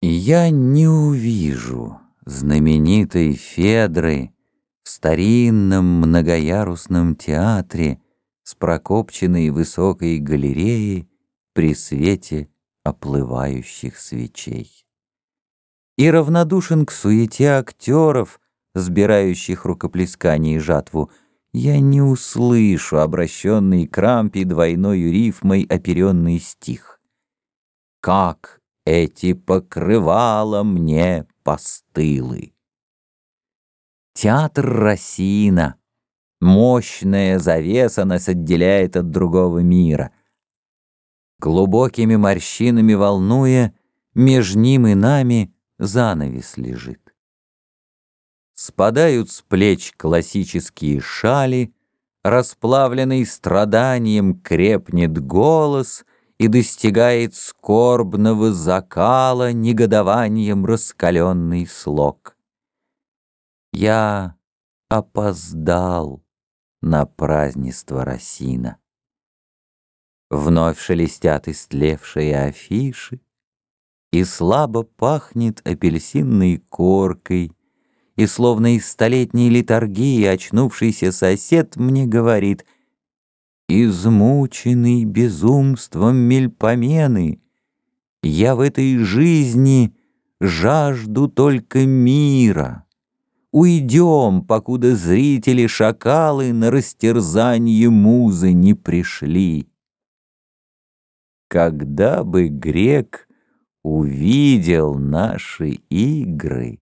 Я не увижу знаменитой Федры В старинном многоярусном театре С прокопченной высокой галереей При свете оплывающих свечей. И равнодушен к суете актеров, Сбирающих рукоплескание и жатву, Я не услышу обращенный к рампе Двойною рифмой оперенный стих. Как эти покрывала мне постылы. Театр Росина. Мощная завеса нас отделяет от другого мира. Глубокими морщинами волнуя, меж ним и нами занавес лежит. Спадают с плеч классические шали, Расплавленный страданием крепнет голос — и достигает скорбного закала негодованием раскаленный слог. Я опоздал на празднество Росина. Вновь шелестят истлевшие афиши, И слабо пахнет апельсинной коркой, И словно из столетней литургии Очнувшийся сосед мне говорит — Измученный безумством мельпомены, Я в этой жизни жажду только мира. Уйдем, покуда зрители-шакалы На растерзание музы не пришли. Когда бы грек увидел наши игры,